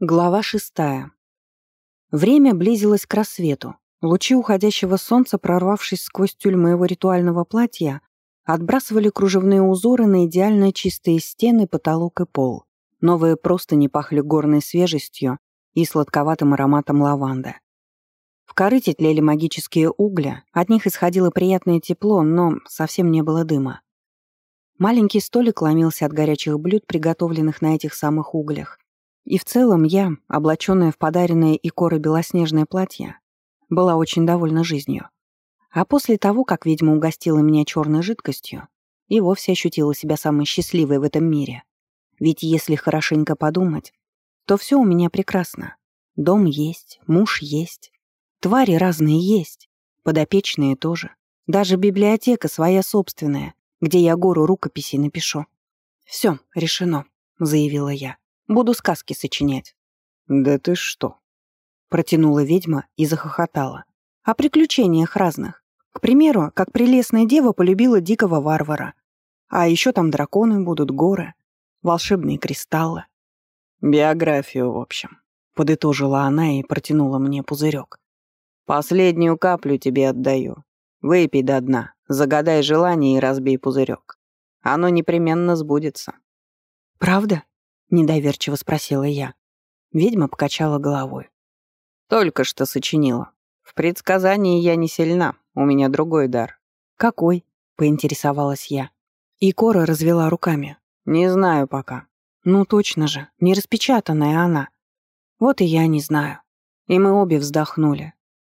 Глава шестая. Время близилось к рассвету. Лучи уходящего солнца, прорвавшись сквозь тюль моего ритуального платья, отбрасывали кружевные узоры на идеально чистые стены, потолок и пол. Новые простыни пахли горной свежестью и сладковатым ароматом лаванды. В корыте тлели магические угли, от них исходило приятное тепло, но совсем не было дыма. Маленький столик ломился от горячих блюд, приготовленных на этих самых углях. И в целом я, облаченная в подаренное Икоры белоснежное платье, была очень довольна жизнью. А после того, как ведьма угостила меня черной жидкостью, и вовсе ощутила себя самой счастливой в этом мире. Ведь если хорошенько подумать, то все у меня прекрасно. Дом есть, муж есть, твари разные есть, подопечные тоже. Даже библиотека своя собственная, где я гору рукописей напишу. «Все, решено», — заявила я. Буду сказки сочинять». «Да ты что?» Протянула ведьма и захохотала. О приключениях разных. К примеру, как прелестная дева полюбила дикого варвара. А еще там драконы будут, горы, волшебные кристаллы. «Биографию, в общем», — подытожила она и протянула мне пузырек. «Последнюю каплю тебе отдаю. Выпей до дна, загадай желание и разбей пузырек. Оно непременно сбудется». «Правда?» — недоверчиво спросила я. Ведьма покачала головой. «Только что сочинила. В предсказании я не сильна, у меня другой дар». «Какой?» — поинтересовалась я. И Кора развела руками. «Не знаю пока». «Ну точно же, не распечатанная она». «Вот и я не знаю». И мы обе вздохнули.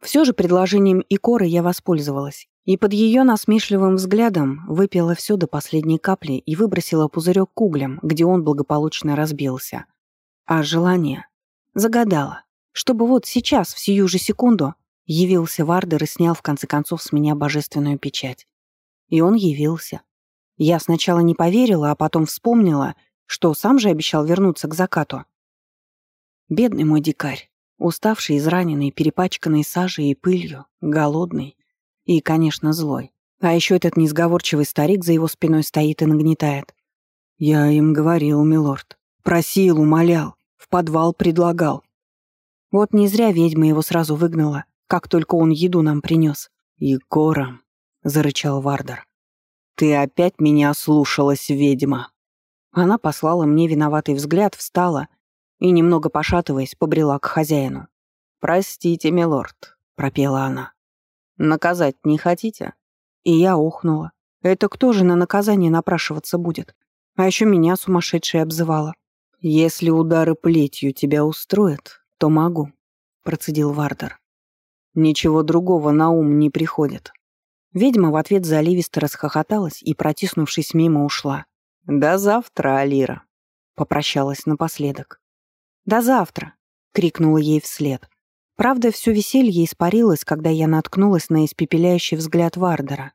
Все же предложением Икоры я воспользовалась и под ее насмешливым взглядом выпила все до последней капли и выбросила пузырек к углям, где он благополучно разбился. А желание загадала, чтобы вот сейчас, в сию же секунду, явился Вардер и снял в конце концов с меня божественную печать. И он явился. Я сначала не поверила, а потом вспомнила, что сам же обещал вернуться к закату. Бедный мой дикарь, уставший, израненный, перепачканный сажей и пылью, голодный, и, конечно, злой. А еще этот несговорчивый старик за его спиной стоит и нагнетает. Я им говорил, милорд. Просил, умолял. В подвал предлагал. Вот не зря ведьма его сразу выгнала, как только он еду нам принес. «И Кора», — зарычал Вардер. «Ты опять меня ослушалась, ведьма». Она послала мне виноватый взгляд, встала и, немного пошатываясь, побрела к хозяину. «Простите, милорд», — пропела она. Наказать не хотите?» И я охнула. «Это кто же на наказание напрашиваться будет? А еще меня сумасшедшей обзывала. «Если удары плетью тебя устроят, то могу», — процедил Вардер. «Ничего другого на ум не приходит». Ведьма в ответ заливисто расхохоталась и, протиснувшись мимо, ушла. «До завтра, Алира», — попрощалась напоследок. «До завтра», — крикнула ей вслед. Правда, все веселье испарилось, когда я наткнулась на испепеляющий взгляд Вардера.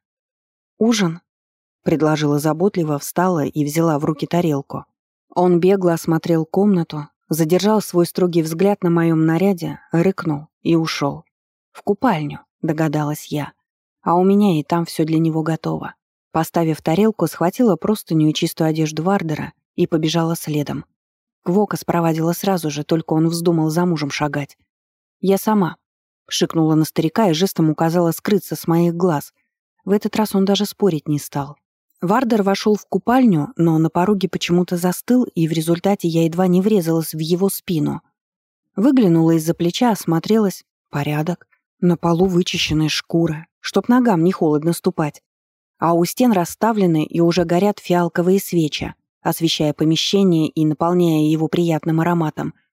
«Ужин?» — предложила заботливо, встала и взяла в руки тарелку. Он бегло осмотрел комнату, задержал свой строгий взгляд на моем наряде, рыкнул и ушел. «В купальню», — догадалась я. «А у меня и там все для него готово». Поставив тарелку, схватила простыню и чистую одежду Вардера и побежала следом. Квока спровадила сразу же, только он вздумал за мужем шагать. «Я сама», — шикнула на старика и жестом указала скрыться с моих глаз. В этот раз он даже спорить не стал. Вардер вошел в купальню, но на пороге почему-то застыл, и в результате я едва не врезалась в его спину. Выглянула из-за плеча, осмотрелась. Порядок. На полу вычищенная шкура, чтоб ногам не холодно ступать. А у стен расставлены и уже горят фиалковые свечи, освещая помещение и наполняя его приятным ароматом —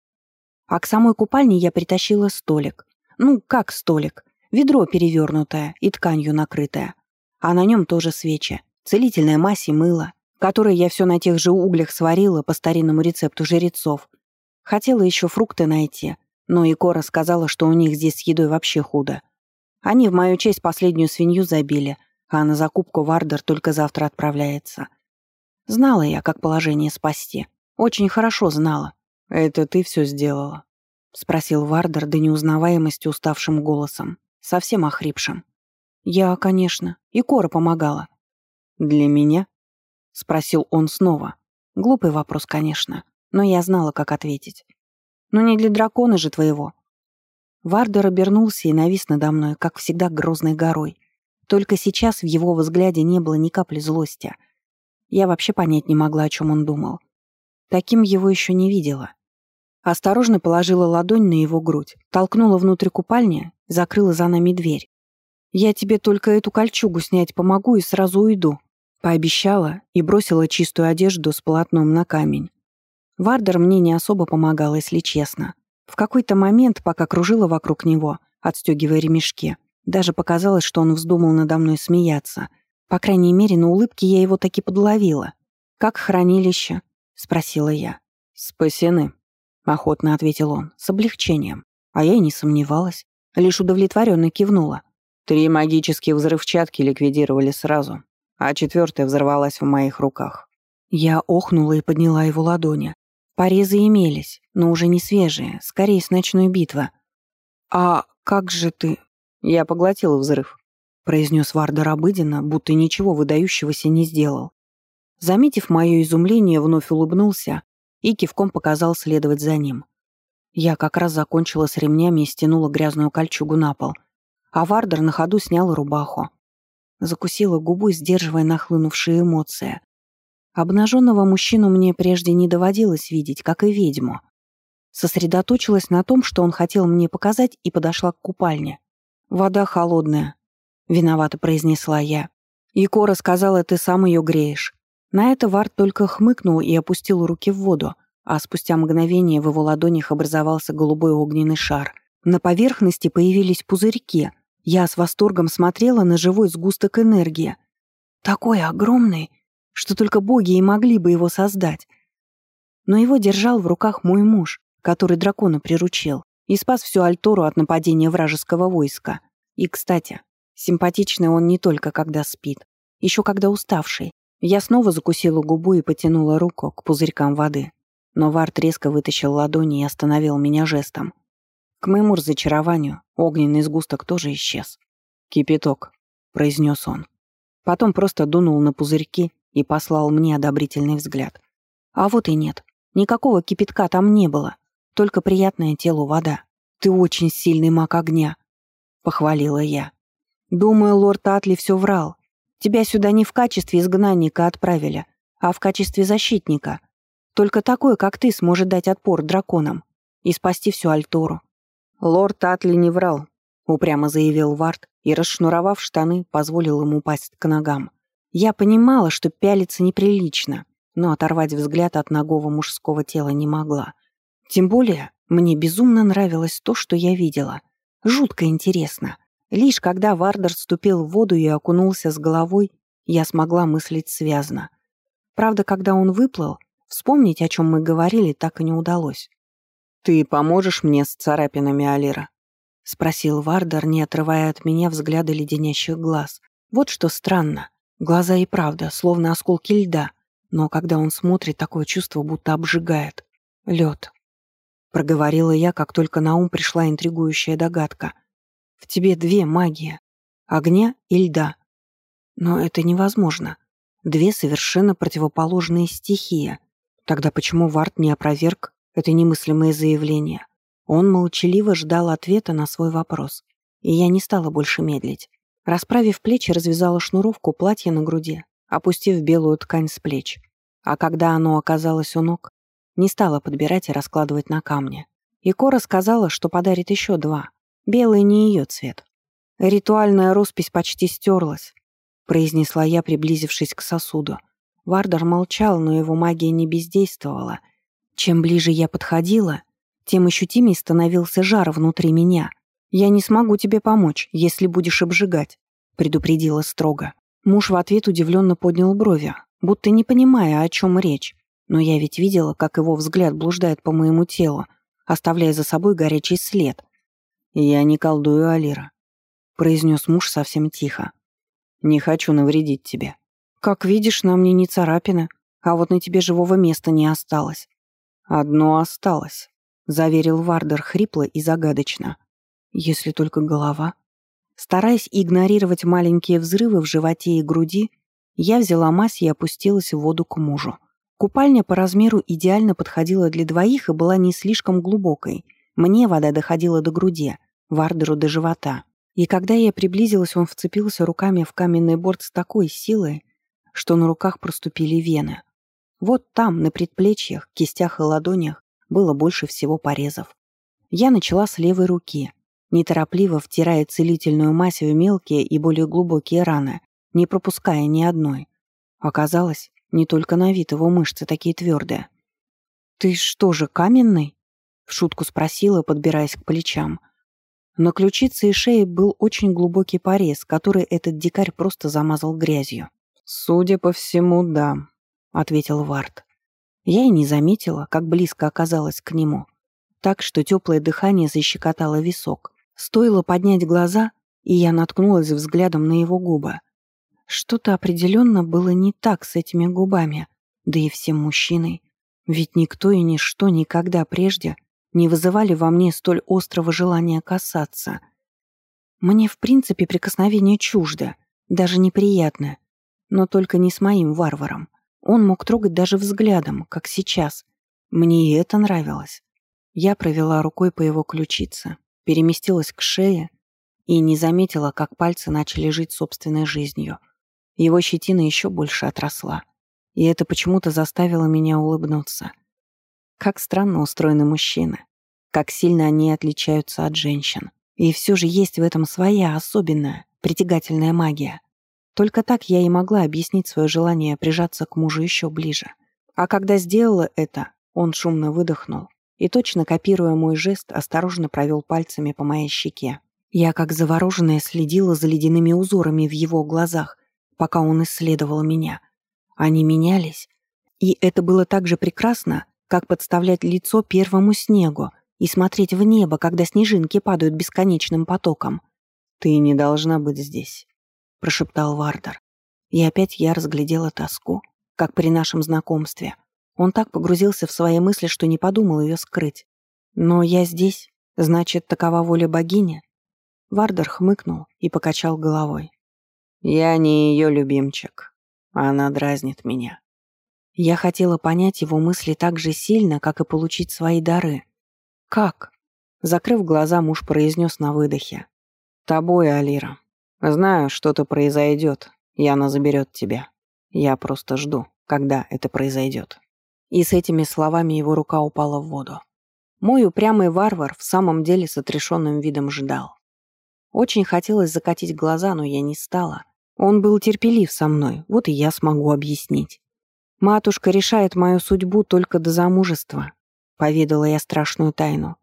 а к самой купальне я притащила столик. Ну, как столик? Ведро перевернутое и тканью накрытое. А на нем тоже свечи, целительная мазь и мыло, которое я все на тех же углях сварила по старинному рецепту жрецов. Хотела еще фрукты найти, но Икора сказала, что у них здесь с едой вообще худо. Они в мою честь последнюю свинью забили, а на закупку Вардер только завтра отправляется. Знала я, как положение спасти. Очень хорошо знала. «Это ты все сделала?» — спросил Вардер до неузнаваемости уставшим голосом, совсем охрипшим. «Я, конечно. И Кора помогала». «Для меня?» — спросил он снова. Глупый вопрос, конечно, но я знала, как ответить. Но не для дракона же твоего». Вардер обернулся и навис надо мной, как всегда, грозной горой. Только сейчас в его взгляде не было ни капли злости. Я вообще понять не могла, о чем он думал. Таким его еще не видела. Осторожно положила ладонь на его грудь, толкнула внутрь купальни, закрыла за нами дверь. «Я тебе только эту кольчугу снять помогу и сразу уйду», пообещала и бросила чистую одежду с полотном на камень. Вардер мне не особо помогал, если честно. В какой-то момент, пока кружила вокруг него, отстегивая ремешки, даже показалось, что он вздумал надо мной смеяться. По крайней мере, на улыбке я его таки подловила. «Как хранилище?» — спросила я. «Спасены», — охотно ответил он, с облегчением. А я и не сомневалась, лишь удовлетворенно кивнула. Три магические взрывчатки ликвидировали сразу, а четвертая взорвалась в моих руках. Я охнула и подняла его ладони. Порезы имелись, но уже не свежие, скорее с ночной битвы. «А как же ты...» «Я поглотил взрыв», — произнес Вардер обыденно, будто ничего выдающегося не сделал. Заметив мое изумление, вновь улыбнулся и кивком показал следовать за ним. Я как раз закончила с ремнями и стянула грязную кольчугу на пол, а Вардер на ходу снял рубаху. Закусила губу, сдерживая нахлынувшие эмоции. Обнаженного мужчину мне прежде не доводилось видеть, как и ведьму. Сосредоточилась на том, что он хотел мне показать, и подошла к купальне. «Вода холодная», — виновато произнесла я. И Кора сказала, ты сам ее греешь. На это Вард только хмыкнул и опустил руки в воду, а спустя мгновение в его ладонях образовался голубой огненный шар. На поверхности появились пузырьки. Я с восторгом смотрела на живой сгусток энергии. Такой огромный, что только боги и могли бы его создать. Но его держал в руках мой муж, который дракона приручил, и спас всю Альтору от нападения вражеского войска. И, кстати, симпатичный он не только когда спит, еще когда уставший. Я снова закусила губу и потянула руку к пузырькам воды. Но Варт резко вытащил ладони и остановил меня жестом. К моему разочарованию огненный сгусток тоже исчез. «Кипяток», — произнес он. Потом просто дунул на пузырьки и послал мне одобрительный взгляд. А вот и нет. Никакого кипятка там не было. Только приятное телу вода. Ты очень сильный маг огня, — похвалила я. Думаю, лорд Атли все врал. Тебя сюда не в качестве изгнанника отправили, а в качестве защитника. Только такой, как ты, сможет дать отпор драконам и спасти всю Альтору. Лорд Атли не врал, — упрямо заявил Вард и, расшнуровав штаны, позволил ему упасть к ногам. Я понимала, что пялиться неприлично, но оторвать взгляд от ногого мужского тела не могла. Тем более, мне безумно нравилось то, что я видела. Жутко интересно. Лишь когда Вардер ступил в воду и окунулся с головой, я смогла мыслить связно. Правда, когда он выплыл, вспомнить, о чем мы говорили, так и не удалось. «Ты поможешь мне с царапинами, Алира?» — спросил Вардер, не отрывая от меня взгляда леденящих глаз. Вот что странно. Глаза и правда, словно осколки льда, но когда он смотрит, такое чувство будто обжигает. Лед. Проговорила я, как только на ум пришла интригующая догадка. В тебе две магии — огня и льда. Но это невозможно. Две совершенно противоположные стихии. Тогда почему Варт не опроверг это немыслимое заявление? Он молчаливо ждал ответа на свой вопрос. И я не стала больше медлить. Расправив плечи, развязала шнуровку платья на груди, опустив белую ткань с плеч. А когда оно оказалось у ног, не стала подбирать и раскладывать на камне. И Кора сказала, что подарит еще два. Белый не ее цвет. Ритуальная роспись почти стерлась, произнесла я, приблизившись к сосуду. Вардер молчал, но его магия не бездействовала. Чем ближе я подходила, тем ощутимее становился жар внутри меня — «Я не смогу тебе помочь, если будешь обжигать», — предупредила строго. Муж в ответ удивленно поднял брови, будто не понимая, о чем речь. Но я ведь видела, как его взгляд блуждает по моему телу, оставляя за собой горячий след. «Я не колдую, Алира», — произнес муж совсем тихо. «Не хочу навредить тебе. Как видишь, на мне не царапина, а вот на тебе живого места не осталось». «Одно осталось», — заверил Вардер хрипло и загадочно. Если только голова. Стараясь игнорировать маленькие взрывы в животе и груди, я взяла мазь и опустилась в воду к мужу. Купальня по размеру идеально подходила для двоих и была не слишком глубокой. Мне вода доходила до груди, Вардеру до живота. И когда я приблизилась, он вцепился руками в каменный борт с такой силой, что на руках проступили вены. Вот там, на предплечьях, кистях и ладонях, было больше всего порезов. Я начала с левой руки, неторопливо втирая целительную мазь в мелкие и более глубокие раны, не пропуская ни одной. Оказалось, не только на вид его мышцы такие твердые. «Ты что же, каменный?» — шутку спросила, подбираясь к плечам. На ключице и шее был очень глубокий порез, который этот дикарь просто замазал грязью. «Судя по всему, да», — ответил Вард. Я и не заметила, как близко оказалась к нему. Так что теплое дыхание защекотало висок. Стоило поднять глаза, и я наткнулась взглядом на его губы. Что-то определенно было не так с этими губами, да и всем мужчиной. Ведь никто и ничто никогда прежде не вызывали во мне столь острого желания касаться. Мне, в принципе, прикосновение чуждо, даже неприятное, но только не с моим варваром. Он мог трогать даже взглядом, как сейчас. Мне и это нравилось. Я провела рукой по его ключице, переместилась к шее и не заметила, как пальцы начали жить собственной жизнью. Его щетина еще больше отросла, и это почему-то заставило меня улыбнуться. Как странно устроены мужчины, как сильно они отличаются от женщин. И все же есть в этом своя особенная, притягательная магия. Только так я и могла объяснить свое желание прижаться к мужу еще ближе. А когда сделала это, он шумно выдохнул и, точно копируя мой жест, осторожно провел пальцами по моей щеке. Я, как завороженная, следила за ледяными узорами в его глазах, пока он исследовал меня. Они менялись, и это было так же прекрасно, как подставлять лицо первому снегу и смотреть в небо, когда снежинки падают бесконечным потоком. «Ты не должна быть здесь», — прошептал Вардер. И опять я разглядела тоску, как при нашем знакомстве. Он так погрузился в свои мысли, что не подумал ее скрыть. «Но я здесь, значит, такова воля богини?» Вардер хмыкнул и покачал головой. «Я не ее любимчик. Она дразнит меня». Я хотела понять его мысли так же сильно, как и получить свои дары. «Как?» Закрыв глаза, муж произнес на выдохе. «Тобой, Алира. Знаю, что-то произойдет, и она заберет тебя. Я просто жду, когда это произойдет». И с этими словами его рука упала в воду. Мой упрямый варвар в самом деле с отрешенным видом ждал. Очень хотелось закатить глаза, но я не стала. Он был терпелив со мной, вот и я смогу объяснить. «Матушка решает мою судьбу только до замужества», — поведала я страшную тайну.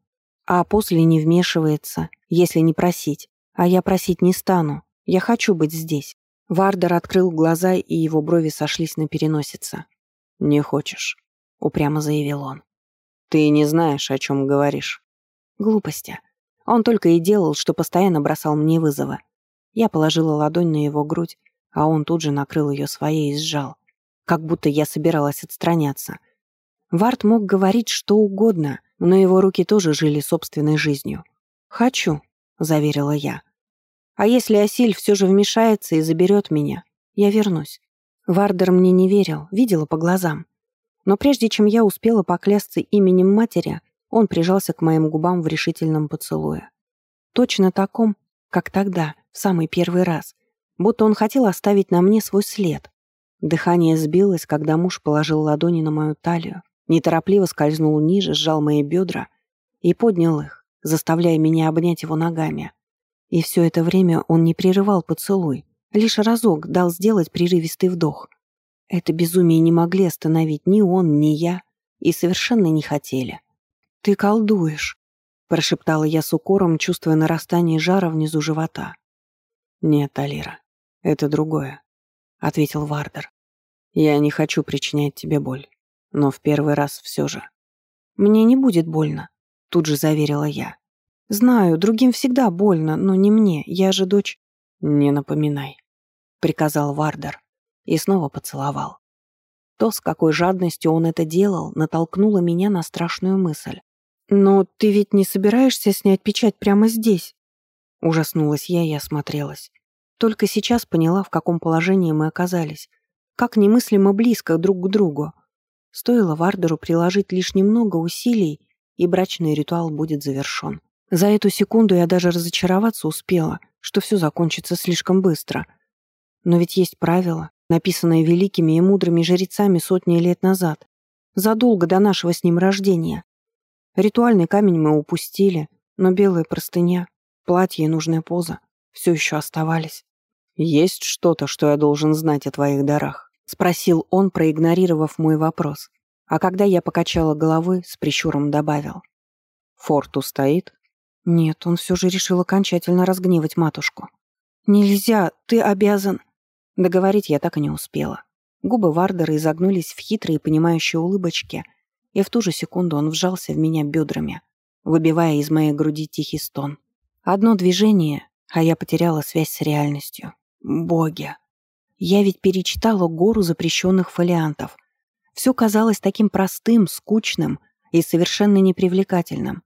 «А после не вмешивается, если не просить. А я просить не стану. Я хочу быть здесь». Вардер открыл глаза, и его брови сошлись на переносице. «Не хочешь», — упрямо заявил он. «Ты не знаешь, о чем говоришь». Глупости. Он только и делал, что постоянно бросал мне вызовы. Я положила ладонь на его грудь, а он тут же накрыл ее своей и сжал, как будто я собиралась отстраняться. Варт мог говорить что угодно, но его руки тоже жили собственной жизнью. «Хочу», — заверила я. «А если Асиль все же вмешается и заберет меня, я вернусь». Вардер мне не верил, видела по глазам. Но прежде чем я успела поклясться именем матери, он прижался к моим губам в решительном поцелуе. Точно таком, как тогда, в самый первый раз. Будто он хотел оставить на мне свой след. Дыхание сбилось, когда муж положил ладони на мою талию, неторопливо скользнул ниже, сжал мои бедра и поднял их, заставляя меня обнять его ногами. И все это время он не прерывал поцелуй, лишь разок дал сделать прерывистый вдох — это безумие не могли остановить ни он, ни я, и совершенно не хотели. «Ты колдуешь», — прошептала я с укором, чувствуя нарастание жара внизу живота. «Нет, Алира, это другое», — ответил Вардер. «Я не хочу причинять тебе боль, но в первый раз все же». «Мне не будет больно», — тут же заверила я. «Знаю, другим всегда больно, но не мне, я же дочь...» «Не напоминай», — приказал Вардер и снова поцеловал. То, с какой жадностью он это делал, натолкнуло меня на страшную мысль. «Но ты ведь не собираешься снять печать прямо здесь?» Ужаснулась я и осмотрелась. Только сейчас поняла, в каком положении мы оказались. Как немыслимо близко друг к другу. Стоило Вардеру приложить лишь немного усилий, и брачный ритуал будет завершен. За эту секунду я даже разочароваться успела, что все закончится слишком быстро. Но ведь есть правила, написанные великими и мудрыми жрецами сотни лет назад, задолго до нашего с ним рождения. Ритуальный камень мы упустили, но белая простыня, платье и нужная поза все еще оставались. «Есть что-то, что я должен знать о твоих дарах?» — спросил он, проигнорировав мой вопрос. А когда я покачала головой, с прищуром добавил. «Форт устоит?» Нет, он все же решил окончательно разгневать матушку. «Нельзя, ты обязан...» Договорить я так и не успела. Губы Вардера изогнулись в хитрые понимающие улыбочки, и в ту же секунду он вжался в меня бедрами, выбивая из моей груди тихий стон. Одно движение, а я потеряла связь с реальностью. Боги! Я ведь перечитала гору запрещенных фолиантов. Все казалось таким простым, скучным и совершенно непривлекательным.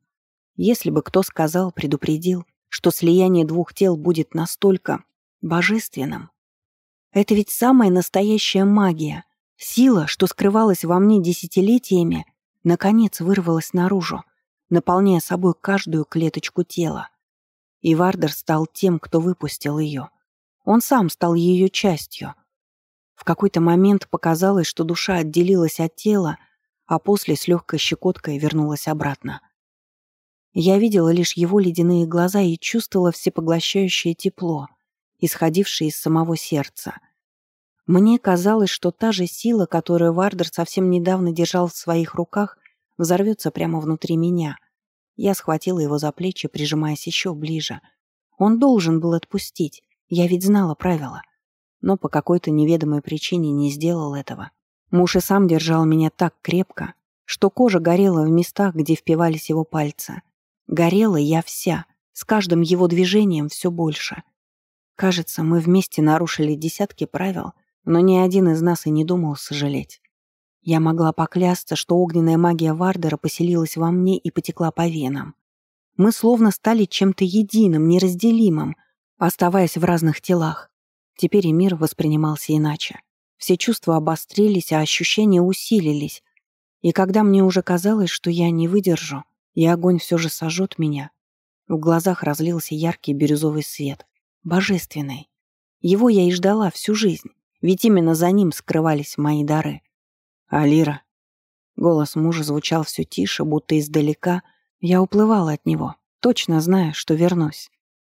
Если бы кто сказал, предупредил, что слияние двух тел будет настолько божественным. Это ведь самая настоящая магия. Сила, что скрывалась во мне десятилетиями, наконец вырвалась наружу, наполняя собой каждую клеточку тела. И Вардер стал тем, кто выпустил ее. Он сам стал ее частью. В какой-то момент показалось, что душа отделилась от тела, а после с легкой щекоткой вернулась обратно. Я видела лишь его ледяные глаза и чувствовала всепоглощающее тепло, исходившее из самого сердца. Мне казалось, что та же сила, которую Вардер совсем недавно держал в своих руках, взорвется прямо внутри меня. Я схватила его за плечи, прижимаясь еще ближе. Он должен был отпустить, я ведь знала правила. Но по какой-то неведомой причине не сделал этого. Муж и сам держал меня так крепко, что кожа горела в местах, где впивались его пальцы. Горела я вся, с каждым его движением все больше. Кажется, мы вместе нарушили десятки правил, но ни один из нас и не думал сожалеть. Я могла поклясться, что огненная магия Вардера поселилась во мне и потекла по венам. Мы словно стали чем-то единым, неразделимым, оставаясь в разных телах. Теперь и мир воспринимался иначе. Все чувства обострились, а ощущения усилились. И когда мне уже казалось, что я не выдержу, и огонь все же сожжет меня, в глазах разлился яркий бирюзовый свет. Божественный. Его я и ждала всю жизнь, ведь именно за ним скрывались мои дары. «Алира!» Голос мужа звучал все тише, будто издалека. Я уплывала от него, точно зная, что вернусь.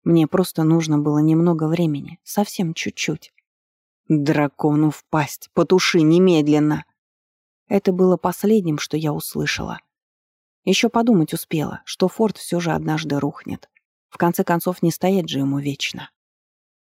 Мне просто нужно было немного времени, совсем чуть-чуть. «Дракону в пасть! Потуши немедленно!» Это было последним, что я услышала. Еще подумать успела, что форт все же однажды рухнет. В конце концов, не стоять же ему вечно.